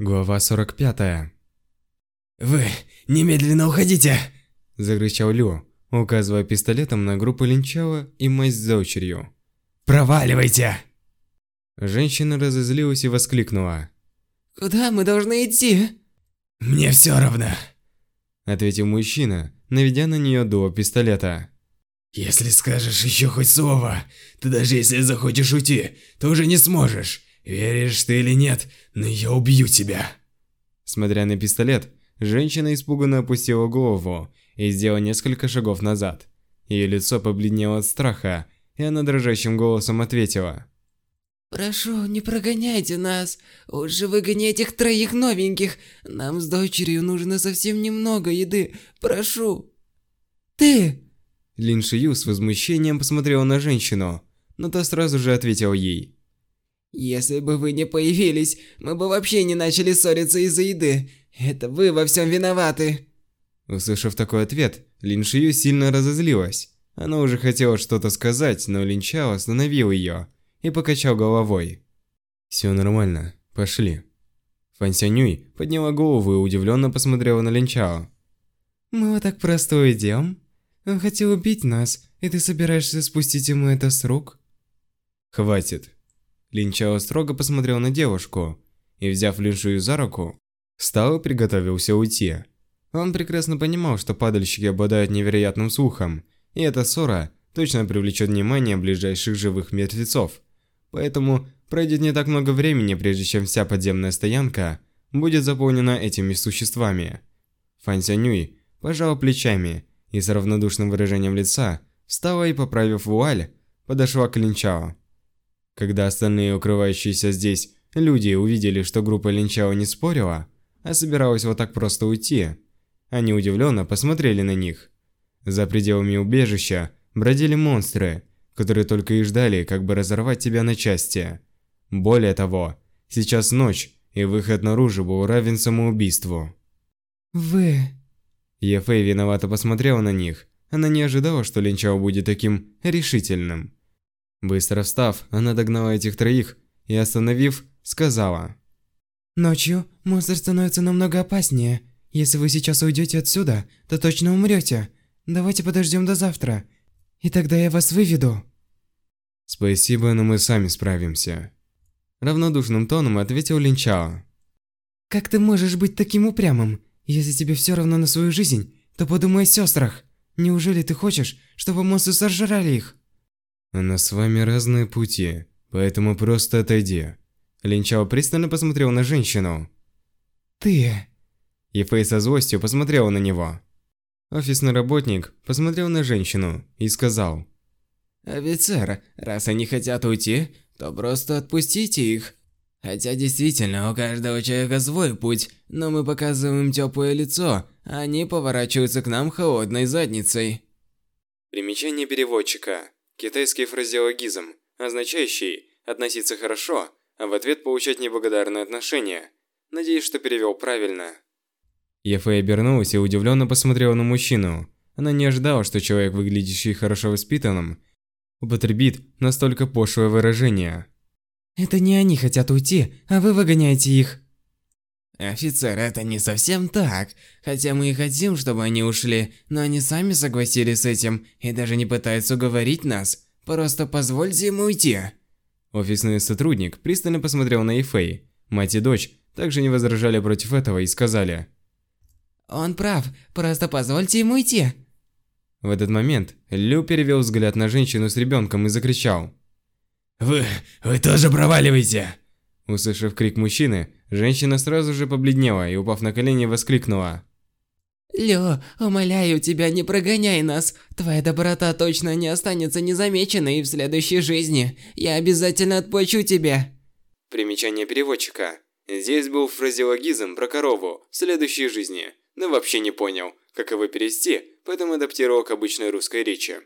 Глава 45. «Вы немедленно уходите!» – закричал Лю, указывая пистолетом на группу Линчала и мать с дочерью. «Проваливайте!» Женщина разозлилась и воскликнула. «Куда мы должны идти?» «Мне все равно!» – ответил мужчина, наведя на нее дуло пистолета. «Если скажешь еще хоть слово, то даже если захочешь уйти, то уже не сможешь. Веришь ты или нет, но я убью тебя!» Смотря на пистолет, женщина испуганно опустила голову и сделала несколько шагов назад. Ее лицо побледнело от страха, и она дрожащим голосом ответила. «Прошу, не прогоняйте нас. Лучше выгони этих троих новеньких. Нам с дочерью нужно совсем немного еды. Прошу». «Ты!» Лин Шию с возмущением посмотрела на женщину, но та сразу же ответила ей. Если бы вы не появились, мы бы вообще не начали ссориться из-за еды. Это вы во всем виноваты. Услышав такой ответ, Лин Шию сильно разозлилась. Она уже хотела что-то сказать, но Лин Чао остановил ее и покачал головой. «Все нормально, пошли». Фан Сянюй подняла голову и удивленно посмотрела на Лин Чао. «Мы вот так просто уйдем? Он хотел убить нас, и ты собираешься спустить ему это с рук?» «Хватит», Линчао строго посмотрел на девушку и, взяв Линшую за руку, встал и приготовился уйти. Он прекрасно понимал, что падальщики обладают невероятным слухом, и эта ссора точно привлечет внимание ближайших живых мертвецов. Поэтому пройдет не так много времени, прежде чем вся подземная стоянка будет заполнена этими существами. Фан Сянюй пожал плечами и с равнодушным выражением лица встала и, поправив вуаль, подошла к Линчао. Когда остальные укрывающиеся здесь люди увидели, что группа Линчао не спорила, а собиралась вот так просто уйти, они удивленно посмотрели на них. За пределами убежища бродили монстры, которые только и ждали, как бы разорвать тебя на части. Более того, сейчас ночь, и выход наружу был равен самоубийству. «Вы...» Ефэй виновато посмотрела на них. Она не ожидала, что Линчао будет таким решительным. Быстро встав, она догнала этих троих и, остановив, сказала. «Ночью монстр становится намного опаснее. Если вы сейчас уйдете отсюда, то точно умрете. Давайте подождем до завтра, и тогда я вас выведу». «Спасибо, но мы сами справимся», – равнодушным тоном ответил Линчао. «Как ты можешь быть таким упрямым? Если тебе все равно на свою жизнь, то подумай о сестрах. Неужели ты хочешь, чтобы монстры сожрали их?» «Но с вами разные пути, поэтому просто отойди». Линчао пристально посмотрел на женщину. «Ты...» Ефэй со злостью посмотрела на него. Офисный работник посмотрел на женщину и сказал. «Офицер, раз они хотят уйти, то просто отпустите их. Хотя действительно, у каждого человека свой путь, но мы показываем теплое лицо, а они поворачиваются к нам холодной задницей». Примечание переводчика. Китайский фразеологизм, означающий «относиться хорошо», а в ответ получать неблагодарное отношение. Надеюсь, что перевел правильно. Ефэй обернулась и удивленно посмотрела на мужчину. Она не ожидала, что человек, выглядящий хорошо воспитанным, употребит настолько пошлое выражение. «Это не они хотят уйти, а вы выгоняете их». «Офицер, это не совсем так. Хотя мы и хотим, чтобы они ушли, но они сами согласились с этим и даже не пытаются уговорить нас. Просто позвольте им уйти». Офисный сотрудник пристально посмотрел на Ефэй. Мать и дочь также не возражали против этого и сказали. «Он прав, просто позвольте ему уйти». В этот момент Лю перевел взгляд на женщину с ребенком и закричал. «Вы... вы тоже проваливаете!» Услышав крик мужчины, женщина сразу же побледнела и, упав на колени, воскликнула. «Лё, умоляю тебя, не прогоняй нас. Твоя доброта точно не останется незамеченной в следующей жизни. Я обязательно отплачу тебе». Примечание переводчика. Здесь был фразеологизм про корову в следующей жизни, но вообще не понял, как его перевести, поэтому адаптировал к обычной русской речи.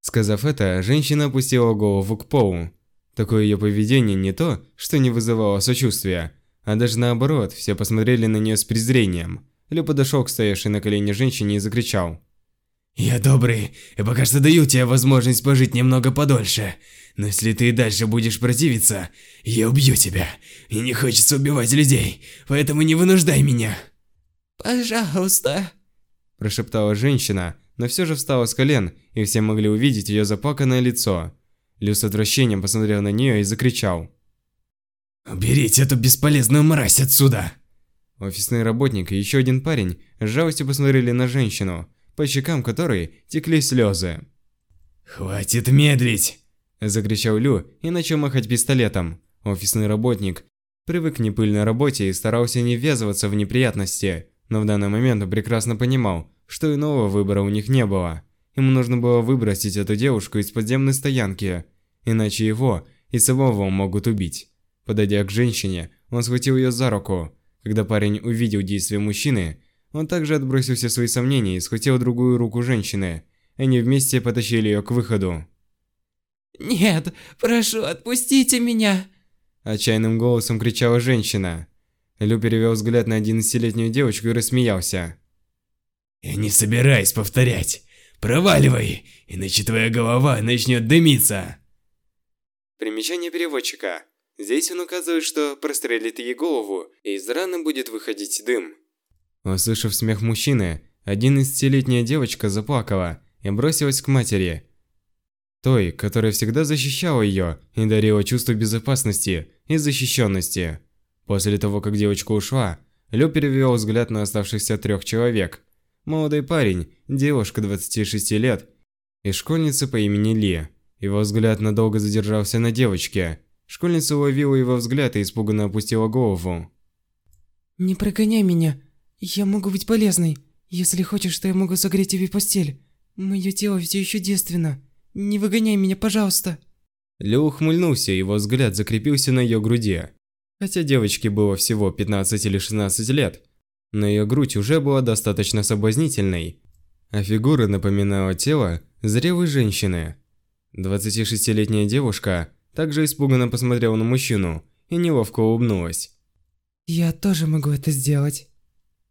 Сказав это, женщина опустила голову к полу Такое ее поведение не то, что не вызывало сочувствия, а даже наоборот, все посмотрели на нее с презрением. Лю подошел к стоявшей на колене женщине и закричал. Я добрый и пока что даю тебе возможность пожить немного подольше. Но если ты и дальше будешь противиться, я убью тебя. Мне не хочется убивать людей, поэтому не вынуждай меня. Пожалуйста. Прошептала женщина, но все же встала с колен, и все могли увидеть ее заплаканное лицо. Лю с отвращением посмотрел на нее и закричал. «Уберите эту бесполезную мразь отсюда!» Офисный работник и еще один парень с жалостью посмотрели на женщину, по щекам которой текли слезы. «Хватит медлить!» – закричал Лю и начал махать пистолетом. Офисный работник привык к непыльной работе и старался не ввязываться в неприятности, но в данный момент прекрасно понимал, что иного выбора у них не было. Ему нужно было выбросить эту девушку из подземной стоянки, иначе его и самого могут убить. Подойдя к женщине, он схватил ее за руку. Когда парень увидел действия мужчины, он также отбросил все свои сомнения и схватил другую руку женщины. Они вместе потащили ее к выходу. «Нет, прошу, отпустите меня!» Отчаянным голосом кричала женщина. Лю перевел взгляд на одиннадцатилетнюю девочку и рассмеялся. «Я не собираюсь повторять. Проваливай, иначе твоя голова начнет дымиться!» Примечание переводчика. Здесь он указывает, что прострелит ей голову, и из раны будет выходить дым. Услышав смех мужчины, одиннадцатилетняя девочка заплакала и бросилась к матери. Той, которая всегда защищала ее и дарила чувство безопасности и защищенности. После того, как девочка ушла, Лю перевел взгляд на оставшихся трех человек. Молодой парень, девушка 26 лет и школьница по имени Ли. Его взгляд надолго задержался на девочке. Школьница уловила его взгляд и испуганно опустила голову. «Не прогоняй меня. Я могу быть полезной. Если хочешь, то я могу согреть тебе постель. Мое тело все еще девственно. Не выгоняй меня, пожалуйста». Лю ухмыльнулся, его взгляд закрепился на ее груди. Хотя девочке было всего 15 или 16 лет, но ее грудь уже была достаточно соблазнительной, а фигура напоминала тело зрелой женщины. 26-летняя девушка также испуганно посмотрела на мужчину и неловко улыбнулась. «Я тоже могу это сделать».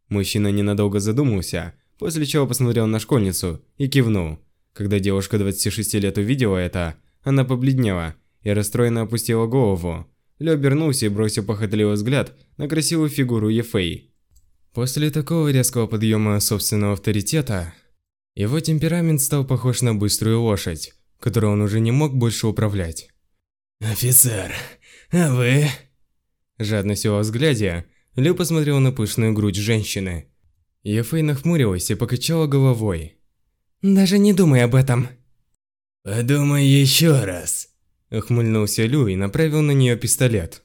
Мужчина ненадолго задумался, после чего посмотрел на школьницу и кивнул. Когда девушка 26 лет увидела это, она побледнела и расстроенно опустила голову. Лё обернулся и бросил похотливый взгляд на красивую фигуру Ефей. После такого резкого подъема собственного авторитета, его темперамент стал похож на быструю лошадь, которую он уже не мог больше управлять. «Офицер, а вы?» Жадностью во взгляде, Лю посмотрел на пышную грудь женщины. Ефей нахмурилась и покачала головой. «Даже не думай об этом». «Подумай еще раз», – ухмыльнулся Лю и направил на нее пистолет.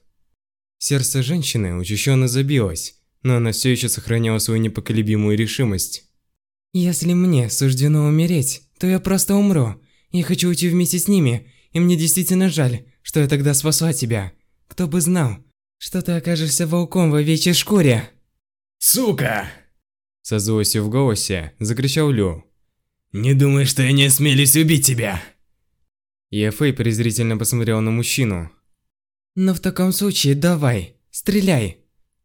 Сердце женщины учащенно забилось, но она все еще сохраняла свою непоколебимую решимость. «Если мне суждено умереть, то я просто умру. Я хочу уйти вместе с ними, и мне действительно жаль, что я тогда спасла тебя. Кто бы знал, что ты окажешься волком в овечьей шкуре. Сука! Со злостью в голосе закричал Лю. Не думай, что я не осмелюсь убить тебя. Ефэй презрительно посмотрел на мужчину. Но в таком случае давай, стреляй.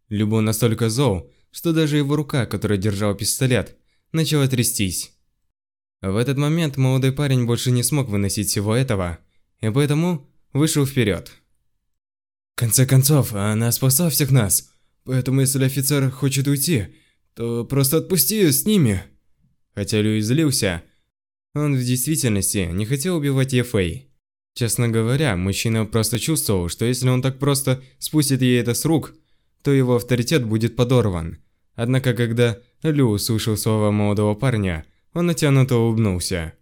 Лю был настолько зол, что даже его рука, которая держала пистолет, начала трястись. В этот момент молодой парень больше не смог выносить всего этого, и поэтому вышел вперед. В конце концов, она спасла всех нас, поэтому если офицер хочет уйти, то просто отпусти ее с ними. Хотя Лю злился, он в действительности не хотел убивать Ефэй. Честно говоря, мужчина просто чувствовал, что если он так просто спустит ей это с рук, то его авторитет будет подорван. Однако, когда Лю услышал слова молодого парня, он натянуто улыбнулся.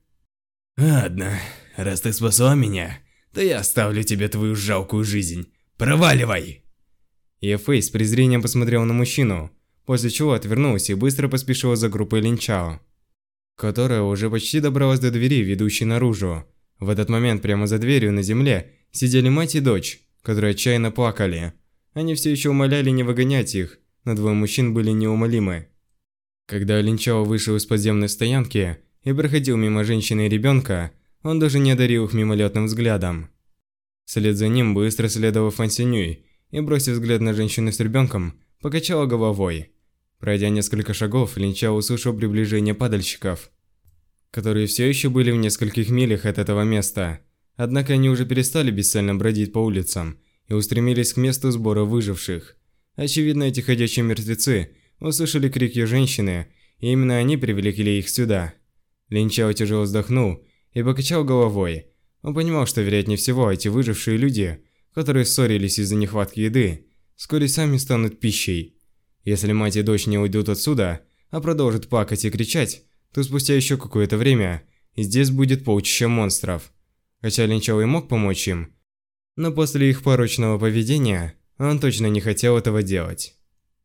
«Ладно, раз ты спасла меня, то я оставлю тебе твою жалкую жизнь. Проваливай!» Ефэй с презрением посмотрел на мужчину, после чего отвернулся и быстро поспешил за группой Линчао, которая уже почти добралась до двери, ведущей наружу. В этот момент прямо за дверью на земле сидели мать и дочь, которые отчаянно плакали. Они все еще умоляли не выгонять их, но двое мужчин были неумолимы. Когда Линчао вышел из подземной стоянки и проходил мимо женщины и ребенка, он даже не одарил их мимолетным взглядом. Вслед за ним быстро следовал Фан Синюй и, бросив взгляд на женщину с ребенком, покачала головой. Пройдя несколько шагов, Линчао услышал приближение падальщиков. которые все еще были в нескольких милях от этого места. Однако они уже перестали бесцельно бродить по улицам и устремились к месту сбора выживших. Очевидно, эти ходячие мертвецы услышали крики женщины, и именно они привлекли их сюда. Линчао тяжело вздохнул и покачал головой. Он понимал, что вероятнее всего эти выжившие люди, которые ссорились из-за нехватки еды, вскоре сами станут пищей. Если мать и дочь не уйдут отсюда, а продолжат плакать и кричать, то спустя еще какое-то время здесь будет полчища монстров. Хотя Линчао и мог помочь им, но после их порочного поведения он точно не хотел этого делать.